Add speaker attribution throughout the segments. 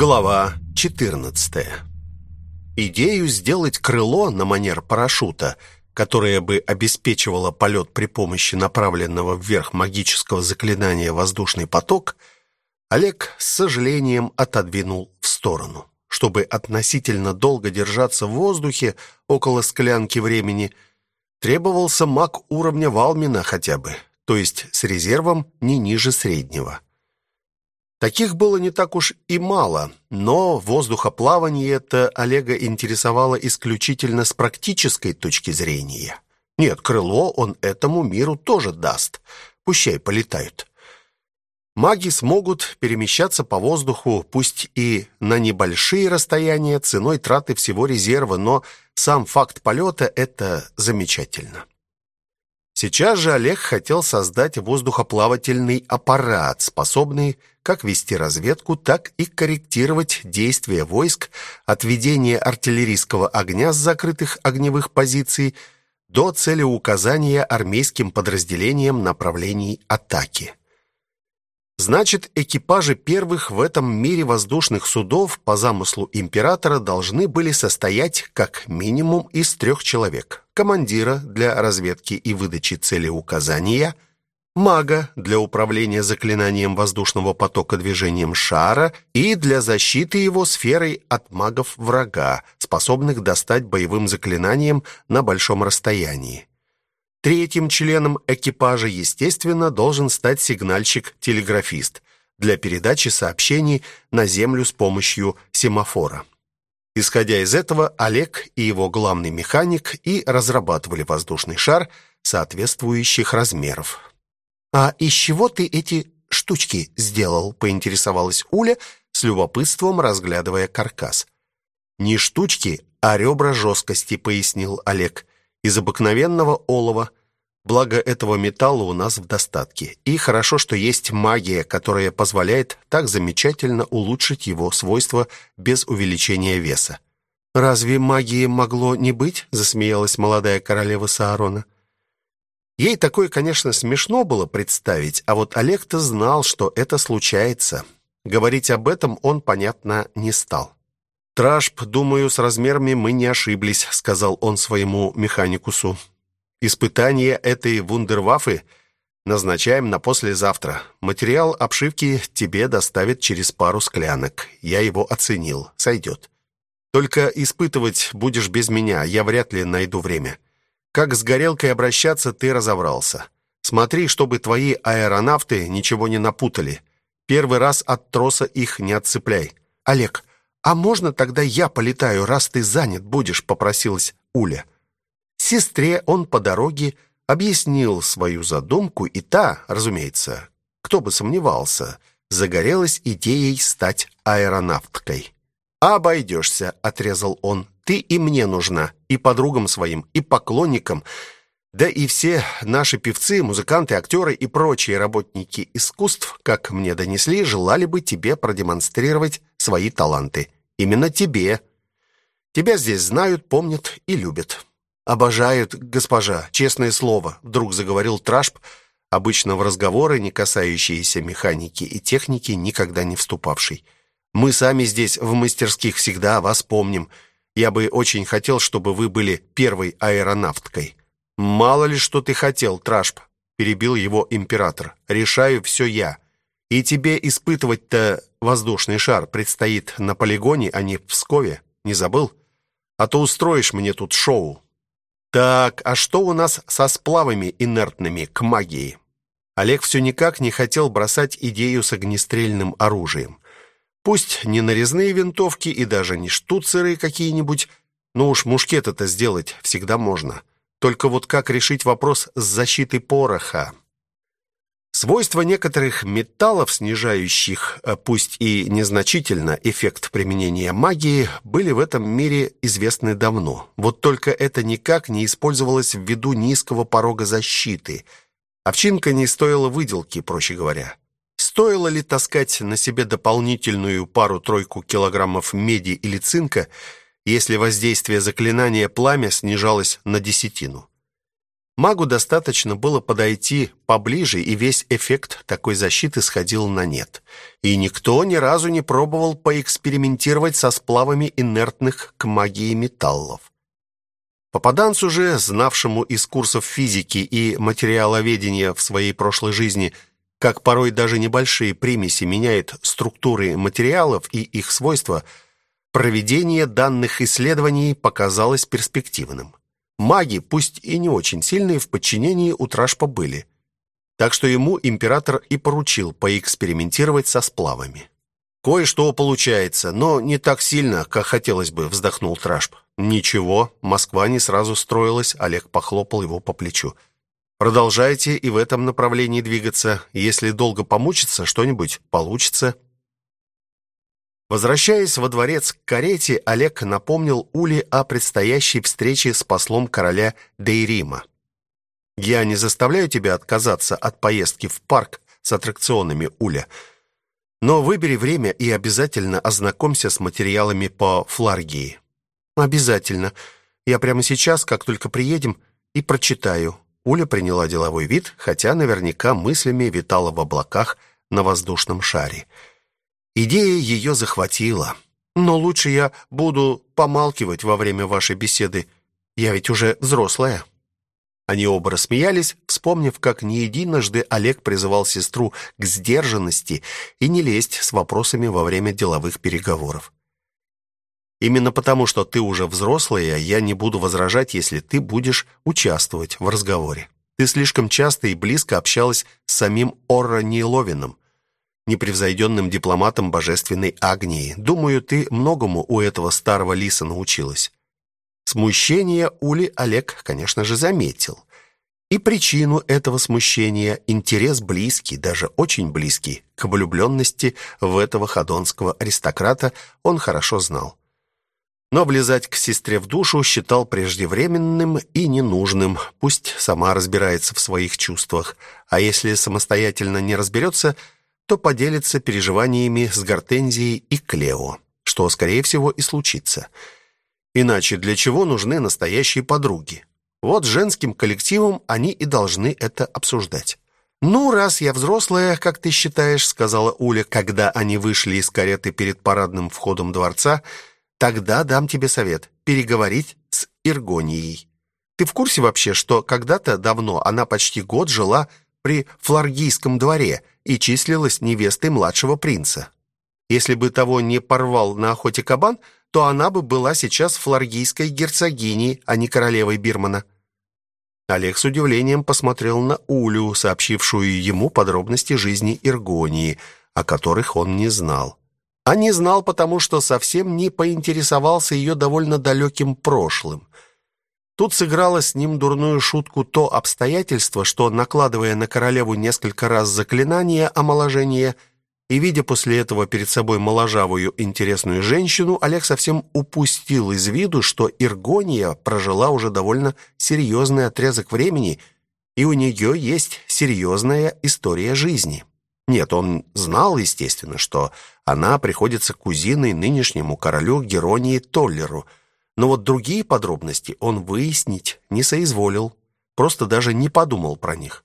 Speaker 1: Глава 14. Идею сделать крыло на манер парашюта, которое бы обеспечивало полет при помощи направленного вверх магического заклинания «Воздушный поток», Олег с сожалением отодвинул в сторону. Чтобы относительно долго держаться в воздухе около склянки времени, требовался маг уровня Валмина хотя бы, то есть с резервом не ниже среднего. Таких было не так уж и мало, но воздухоплавание это Олега интересовало исключительно с практической точки зрения. Нет, крыло он этому миру тоже даст. Пущай полетают. Маги смогут перемещаться по воздуху, пусть и на небольшие расстояния, ценой траты всего резерва, но сам факт полета — это замечательно. Сейчас же Олег хотел создать воздухоплавательный аппарат, способный как вести разведку, так и корректировать действия войск от ведения артиллерийского огня с закрытых огневых позиций до целеуказания армейским подразделениям направлений атаки. Значит, экипажи первых в этом мире воздушных судов по замыслу императора должны были состоять как минимум из трех человек. Командира для разведки и выдачи целеуказания, мага для управления заклинанием воздушного потока движением шара и для защиты его сферой от магов врага, способных достать боевым заклинанием на большом расстоянии. Третьим членом экипажа, естественно, должен стать сигнальщик-телеграфист для передачи сообщений на Землю с помощью семафора. Исходя из этого, Олег и его главный механик и разрабатывали воздушный шар соответствующих размеров. «А из чего ты эти штучки сделал?» — поинтересовалась Уля, с любопытством разглядывая каркас. «Не штучки, а ребра жесткости», — пояснил Олег из обыкновенного олова. Благо этого металла у нас в достатке. И хорошо, что есть магия, которая позволяет так замечательно улучшить его свойства без увеличения веса. «Разве магии могло не быть?» — засмеялась молодая королева Саарона. Ей такое, конечно, смешно было представить, а вот Олег-то знал, что это случается. Говорить об этом он, понятно, не стал. «Тражп, думаю, с размерами мы не ошиблись», — сказал он своему механикусу. «Испытание этой вундерваффы назначаем на послезавтра. Материал обшивки тебе доставят через пару склянок. Я его оценил. Сойдет. Только испытывать будешь без меня, я вряд ли найду время. Как с горелкой обращаться, ты разобрался. Смотри, чтобы твои аэронавты ничего не напутали. Первый раз от троса их не отцепляй. Олег, «А можно тогда я полетаю, раз ты занят будешь?» — попросилась Уля. Сестре он по дороге объяснил свою задумку, и та, разумеется, кто бы сомневался, загорелась идеей стать аэронавткой. «Обойдешься», — отрезал он. «Ты и мне нужна, и подругам своим, и поклонникам». Да и все наши певцы, музыканты, актеры и прочие работники искусств, как мне донесли, желали бы тебе продемонстрировать свои таланты. Именно тебе. Тебя здесь знают, помнят и любят. Обожают, госпожа, честное слово, вдруг заговорил Трашп, обычно в разговоры, не касающиеся механики и техники, никогда не вступавший. Мы сами здесь в мастерских всегда вас помним. Я бы очень хотел, чтобы вы были первой аэронавткой. «Мало ли, что ты хотел, Трашп», — перебил его император. «Решаю все я. И тебе испытывать-то воздушный шар предстоит на полигоне, а не в Пскове. Не забыл? А то устроишь мне тут шоу». «Так, а что у нас со сплавами инертными к магии?» Олег все никак не хотел бросать идею с огнестрельным оружием. Пусть не нарезные винтовки и даже не штуцеры какие-нибудь, но уж мушкет это сделать всегда можно. Только вот как решить вопрос с защитой пороха? Свойства некоторых металлов, снижающих, э, пусть и незначительно, эффект применения магии, были в этом мире известны давно. Вот только это никак не использовалось ввиду низкого порога защиты. Овчинка не стоила выделки, проще говоря. Стоило ли таскать на себе дополнительную пару-тройку килограммов меди или цинка – если воздействие заклинания пламя снижалось на десятину. Магу достаточно было подойти поближе, и весь эффект такой защиты сходил на нет. И никто ни разу не пробовал поэкспериментировать со сплавами инертных к магии металлов. Попаданцу же, знавшему из курсов физики и материаловедения в своей прошлой жизни, как порой даже небольшие примеси меняют структуры материалов и их свойства, проведение данных исследований показалось перспективным. Маги, пусть и не очень сильные, в подчинении у Тражпа были. Так что ему император и поручил поэкспериментировать со сплавами. «Кое-что получается, но не так сильно, как хотелось бы», — вздохнул Тражп. «Ничего, Москва не сразу строилась», — Олег похлопал его по плечу. «Продолжайте и в этом направлении двигаться. Если долго помучиться, что-нибудь получится». Возвращаясь во дворец к карете, Олег напомнил Уле о предстоящей встрече с послом короля Дейрима. «Я не заставляю тебя отказаться от поездки в парк с аттракционами, Уля», но выбери время и обязательно ознакомься с материалами по фларгии. Обязательно. Я прямо сейчас, как только приедем, и прочитаю. Уля приняла деловой вид, хотя наверняка мыслями витала в облаках на воздушном шаре. Идея ее захватила. Но лучше я буду помалкивать во время вашей беседы. Я ведь уже взрослая. Они оба рассмеялись, вспомнив, как не единожды Олег призывал сестру к сдержанности и не лезть с вопросами во время деловых переговоров. Именно потому, что ты уже взрослая, я не буду возражать, если ты будешь участвовать в разговоре. Ты слишком часто и близко общалась с самим Орро Нейловиным, непревзойденным дипломатом божественной Агнии. Думаю, ты многому у этого старого лиса научилась. Смущение Ули Олег, конечно же, заметил. И причину этого смущения, интерес близкий, даже очень близкий, к влюбленности в этого ходонского аристократа, он хорошо знал. Но влезать к сестре в душу считал преждевременным и ненужным. Пусть сама разбирается в своих чувствах, а если самостоятельно не разберется, то поделится переживаниями с Гортензией и Клео, что, скорее всего, и случится – Иначе для чего нужны настоящие подруги? Вот женским коллективом они и должны это обсуждать. «Ну, раз я взрослая, как ты считаешь», — сказала Уля, когда они вышли из кареты перед парадным входом дворца, «тогда дам тебе совет — переговорить с Иргонией. Ты в курсе вообще, что когда-то давно она почти год жила при Фларгийском дворе и числилась невестой младшего принца? Если бы того не порвал на охоте кабан — то она бы была сейчас флоргийской герцогиней, а не королевой Бирмана. Олег с удивлением посмотрел на Улю, сообщившую ему подробности жизни Иргонии, о которых он не знал. А не знал, потому что совсем не поинтересовался ее довольно далеким прошлым. Тут сыграло с ним дурную шутку то обстоятельство, что, накладывая на королеву несколько раз заклинание омоложения, и, видя после этого перед собой моложавую интересную женщину, Олег совсем упустил из виду, что Иргония прожила уже довольно серьезный отрезок времени, и у нее есть серьезная история жизни. Нет, он знал, естественно, что она приходится кузиной нынешнему королю Геронии Толлеру, но вот другие подробности он выяснить не соизволил, просто даже не подумал про них.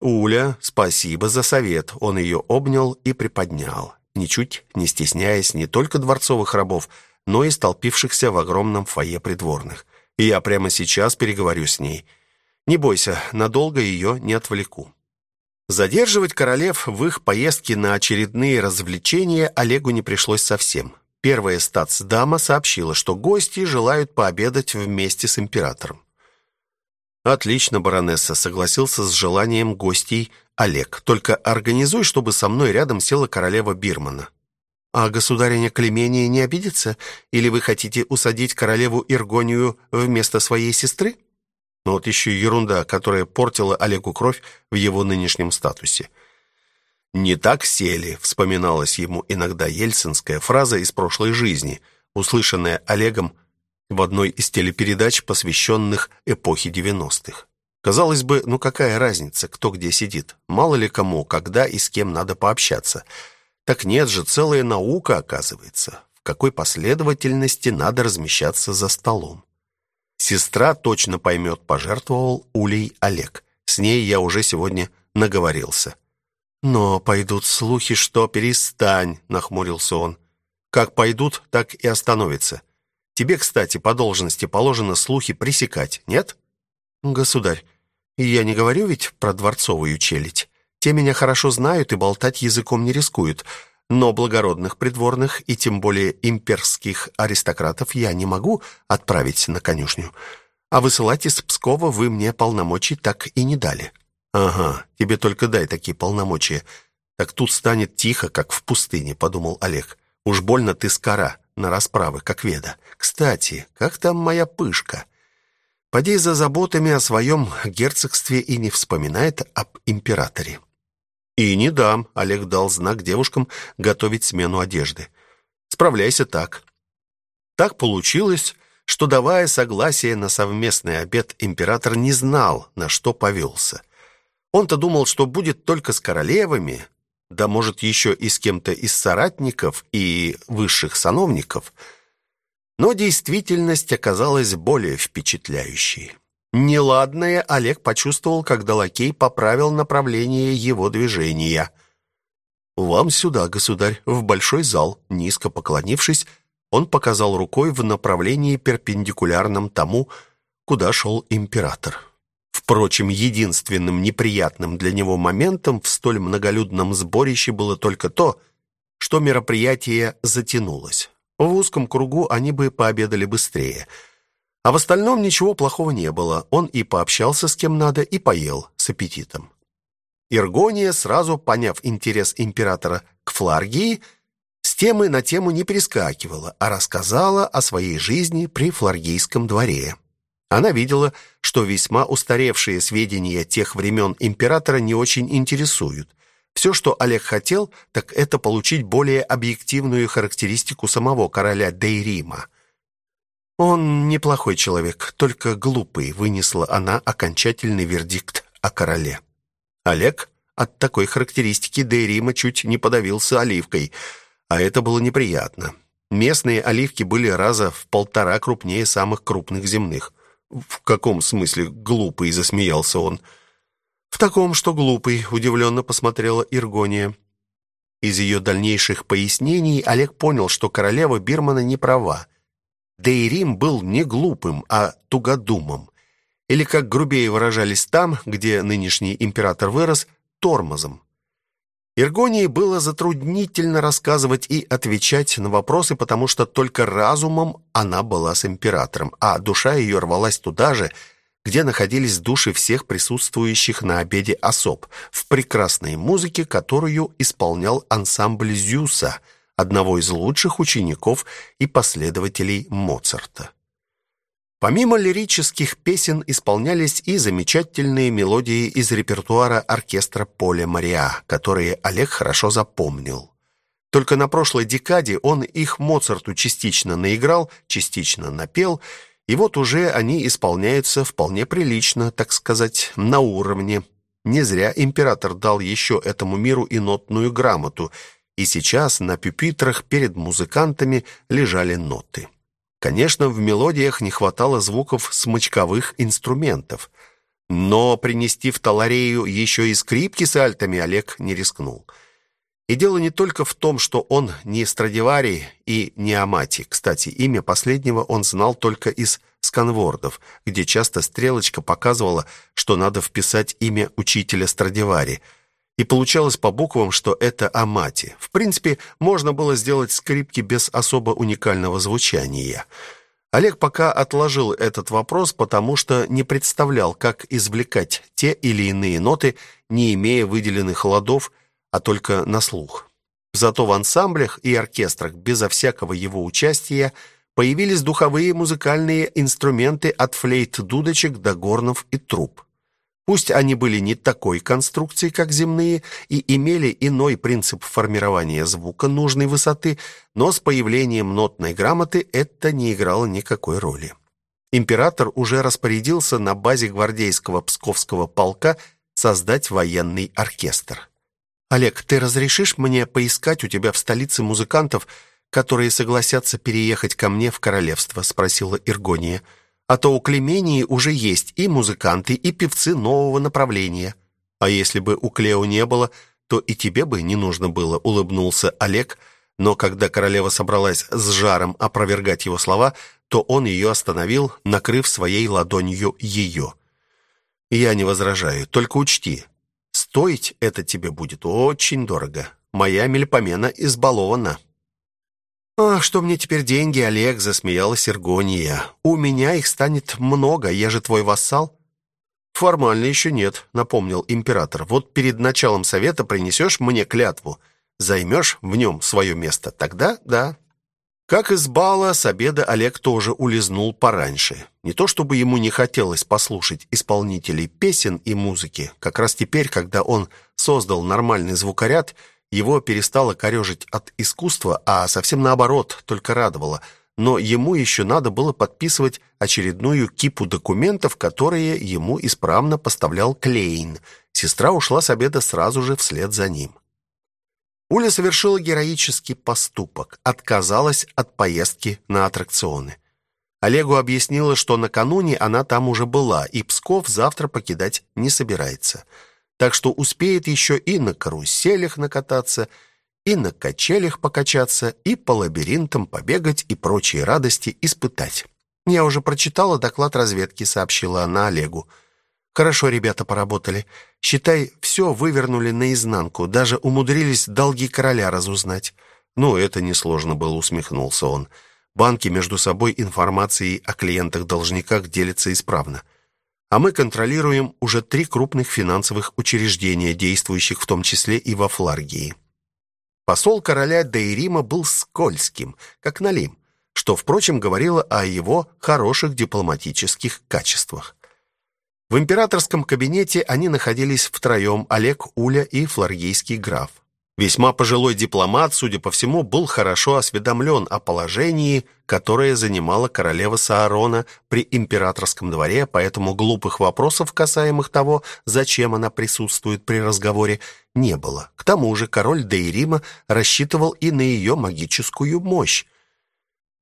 Speaker 1: «Уля, спасибо за совет». Он ее обнял и приподнял, ничуть не стесняясь не только дворцовых рабов, но и столпившихся в огромном фойе придворных. Я прямо сейчас переговорю с ней. Не бойся, надолго ее не отвлеку. Задерживать королев в их поездке на очередные развлечения Олегу не пришлось совсем. Первая статсдама сообщила, что гости желают пообедать вместе с императором. Отлично, баронесса, согласился с желанием гостей Олег. Только организуй, чтобы со мной рядом села королева Бирмана. А государыня Клемения не обидится? Или вы хотите усадить королеву Иргонию вместо своей сестры? Ну вот еще ерунда, которая портила Олегу кровь в его нынешнем статусе. «Не так сели», — вспоминалась ему иногда ельцинская фраза из прошлой жизни, услышанная Олегом в одной из телепередач, посвященных эпохе 90-х. Казалось бы, ну какая разница, кто где сидит? Мало ли кому, когда и с кем надо пообщаться. Так нет же, целая наука, оказывается. В какой последовательности надо размещаться за столом. Сестра точно поймет, пожертвовал Улей Олег. С ней я уже сегодня наговорился. Но пойдут слухи, что перестань, нахмурился он. Как пойдут, так и остановится. Тебе, кстати, по должности положено слухи пресекать, нет? Государь, я не говорю ведь про дворцовую челядь. Те меня хорошо знают и болтать языком не рискуют. Но благородных придворных и тем более имперских аристократов я не могу отправить на конюшню. А высылать из Пскова вы мне полномочий так и не дали. Ага, тебе только дай такие полномочия. Так тут станет тихо, как в пустыне, подумал Олег. Уж больно ты скора на расправы, как веда. Кстати, как там моя пышка? Поди за заботами о своем герцогстве и не вспоминает об императоре. И не дам, Олег дал знак девушкам готовить смену одежды. Справляйся так. Так получилось, что давая согласие на совместный обед, император не знал, на что повелся. Он-то думал, что будет только с королевами, да может еще и с кем-то из соратников и высших сановников. Но действительность оказалась более впечатляющей. Неладное Олег почувствовал, когда лакей поправил направление его движения. «Вам сюда, государь, в большой зал», низко поклонившись, он показал рукой в направлении перпендикулярном тому, куда шел император. Впрочем, единственным неприятным для него моментом в столь многолюдном сборище было только то, что мероприятие затянулось. В узком кругу они бы пообедали быстрее. А в остальном ничего плохого не было. Он и пообщался с кем надо, и поел с аппетитом. Иргония, сразу поняв интерес императора к фларгии, с темы на тему не перескакивала, а рассказала о своей жизни при фларгийском дворе. Она видела, что весьма устаревшие сведения тех времен императора не очень интересуют. Все, что Олег хотел, так это получить более объективную характеристику самого короля Дейрима. Он неплохой человек, только глупый, вынесла она окончательный вердикт о короле. Олег от такой характеристики Дейрима чуть не подавился оливкой, а это было неприятно. Местные оливки были раза в полтора крупнее самых крупных земных. «В каком смысле глупый?» — засмеялся он. «В таком, что глупый», — удивленно посмотрела Иргония. Из ее дальнейших пояснений Олег понял, что королева Бирмана не права. Дейрим был не глупым, а тугодумом. Или, как грубее выражались там, где нынешний император вырос, тормозом. Иргонии было затруднительно рассказывать и отвечать на вопросы, потому что только разумом она была с императором, а душа ее рвалась туда же, где находились души всех присутствующих на обеде особ, в прекрасной музыке, которую исполнял ансамбль Зюса, одного из лучших учеников и последователей Моцарта. Помимо лирических песен исполнялись и замечательные мелодии из репертуара оркестра Поля Мариа, которые Олег хорошо запомнил. Только на прошлой декаде он их Моцарту частично наиграл, частично напел, и вот уже они исполняются вполне прилично, так сказать, на уровне. Не зря император дал еще этому миру и нотную грамоту, и сейчас на пюпитрах перед музыкантами лежали ноты. Конечно, в мелодиях не хватало звуков смычковых инструментов, но принести в Таларею еще и скрипки с альтами Олег не рискнул. И дело не только в том, что он не Страдивари и не Амати. Кстати, имя последнего он знал только из сканвордов, где часто стрелочка показывала, что надо вписать имя учителя Страдивари – и получалось по буквам, что это Амати. В принципе, можно было сделать скрипки без особо уникального звучания. Олег пока отложил этот вопрос, потому что не представлял, как извлекать те или иные ноты, не имея выделенных ладов, а только на слух. Зато в ансамблях и оркестрах безо всякого его участия появились духовые музыкальные инструменты от флейт-дудочек до горнов и труб. Пусть они были не такой конструкции, как земные, и имели иной принцип формирования звука нужной высоты, но с появлением нотной грамоты это не играло никакой роли. Император уже распорядился на базе гвардейского Псковского полка создать военный оркестр. «Олег, ты разрешишь мне поискать у тебя в столице музыкантов, которые согласятся переехать ко мне в королевство?» — спросила Иргония. А то у Клемении уже есть и музыканты, и певцы нового направления. А если бы у Клео не было, то и тебе бы не нужно было, улыбнулся Олег, но когда королева собралась с жаром опровергать его слова, то он ее остановил, накрыв своей ладонью ее. Я не возражаю, только учти, стоить это тебе будет очень дорого. Моя Мельпомена избалована. «Ах, что мне теперь деньги, Олег?» — засмеялась Иргония. «У меня их станет много, я же твой вассал». «Формально еще нет», — напомнил император. «Вот перед началом совета принесешь мне клятву, займешь в нем свое место, тогда да». Как из бала, с обеда Олег тоже улизнул пораньше. Не то чтобы ему не хотелось послушать исполнителей песен и музыки. Как раз теперь, когда он создал нормальный звукоряд — его перестало корежить от искусства, а совсем наоборот, только радовало. Но ему еще надо было подписывать очередную кипу документов, которые ему исправно поставлял Клейн. Сестра ушла с обеда сразу же вслед за ним. Уля совершила героический поступок, отказалась от поездки на аттракционы. Олегу объяснила, что накануне она там уже была, и Псков завтра покидать не собирается – так что успеет еще и на каруселях накататься, и на качелях покачаться, и по лабиринтам побегать, и прочие радости испытать. «Я уже прочитала доклад разведки», — сообщила она Олегу. «Хорошо ребята поработали. Считай, все вывернули наизнанку, даже умудрились долги короля разузнать». «Ну, это несложно было», — усмехнулся он. «Банки между собой информацией о клиентах-должниках делятся исправно а мы контролируем уже три крупных финансовых учреждения, действующих в том числе и во Фларгии. Посол короля Дейрима был скользким, как налим, что, впрочем, говорило о его хороших дипломатических качествах. В императорском кабинете они находились втроем, Олег, Уля и фларгийский граф. Весьма пожилой дипломат, судя по всему, был хорошо осведомлен о положении, которое занимала королева Саарона при императорском дворе, поэтому глупых вопросов, касаемых того, зачем она присутствует при разговоре, не было. К тому же король Дейрима рассчитывал и на ее магическую мощь.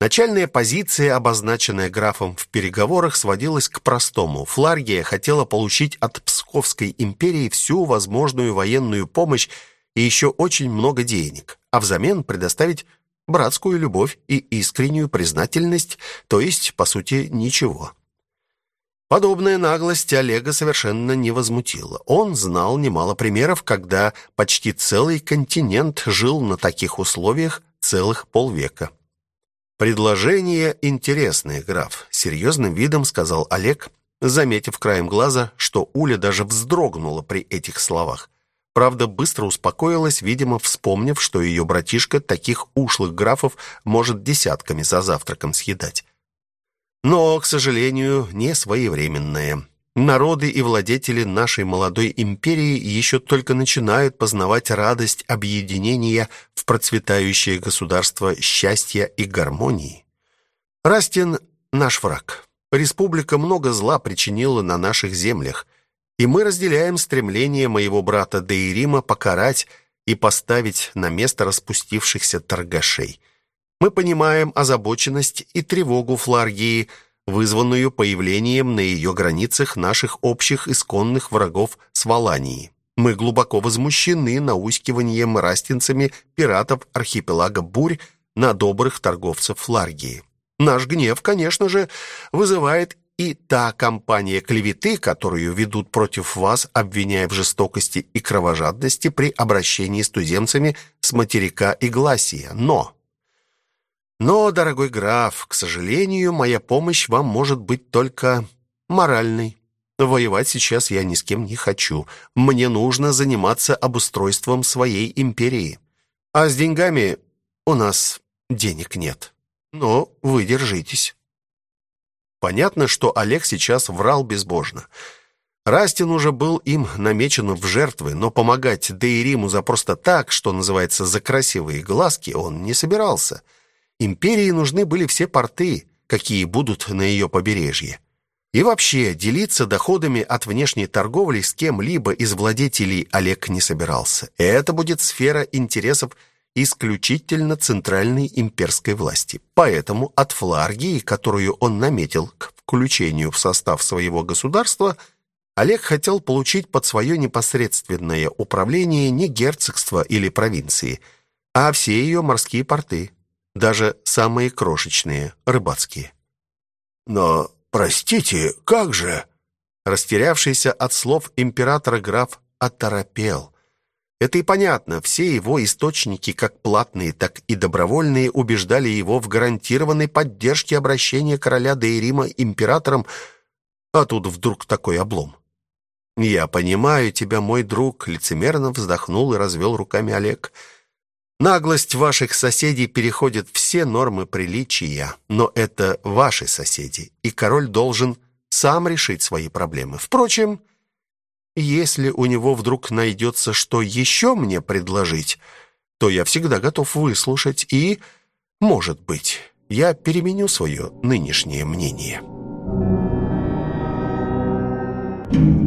Speaker 1: Начальная позиция, обозначенная графом в переговорах, сводилась к простому. Фларгия хотела получить от Псковской империи всю возможную военную помощь и еще очень много денег, а взамен предоставить братскую любовь и искреннюю признательность, то есть, по сути, ничего. Подобная наглость Олега совершенно не возмутила. Он знал немало примеров, когда почти целый континент жил на таких условиях целых полвека. «Предложение интересное, граф», — серьезным видом сказал Олег, заметив краем глаза, что Уля даже вздрогнула при этих словах. Правда, быстро успокоилась, видимо, вспомнив, что ее братишка таких ушлых графов может десятками за завтраком съедать. Но, к сожалению, не своевременное. Народы и владетели нашей молодой империи еще только начинают познавать радость объединения в процветающее государство счастья и гармонии. Растин – наш враг. Республика много зла причинила на наших землях, и мы разделяем стремление моего брата Дейрима покарать и поставить на место распустившихся торгашей. Мы понимаем озабоченность и тревогу Фларгии, вызванную появлением на ее границах наших общих исконных врагов с Валанией. Мы глубоко возмущены наускиванием растинцами пиратов архипелага Бурь на добрых торговцев Фларгии. Наш гнев, конечно же, вызывает и та кампания клеветы, которую ведут против вас, обвиняя в жестокости и кровожадности при обращении с туземцами с материка Игласия. Но... Но, дорогой граф, к сожалению, моя помощь вам может быть только моральной. Воевать сейчас я ни с кем не хочу. Мне нужно заниматься обустройством своей империи. А с деньгами у нас денег нет. Но вы держитесь. Понятно, что Олег сейчас врал безбожно. Растин уже был им намечен в жертвы, но помогать Дейриму за просто так, что называется, за красивые глазки, он не собирался. Империи нужны были все порты, какие будут на ее побережье. И вообще, делиться доходами от внешней торговли с кем-либо из владетелей Олег не собирался. Это будет сфера интересов исключительно центральной имперской власти. Поэтому от Фларгии, которую он наметил к включению в состав своего государства, Олег хотел получить под свое непосредственное управление не герцогство или провинции, а все ее морские порты, даже самые крошечные, рыбацкие.
Speaker 2: «Но, простите, как же...»
Speaker 1: Растерявшийся от слов императора граф оторопел. Это и понятно, все его источники, как платные, так и добровольные, убеждали его в гарантированной поддержке обращения короля Дейрима императором, а тут вдруг такой облом. «Я понимаю тебя, мой друг», — лицемерно вздохнул и развел руками Олег. «Наглость ваших соседей переходит все нормы приличия, но это ваши соседи, и король должен сам решить свои проблемы. Впрочем, если у него вдруг найдется что еще мне предложить, то я всегда готов выслушать и, может быть, я переменю свое нынешнее мнение». Thank you.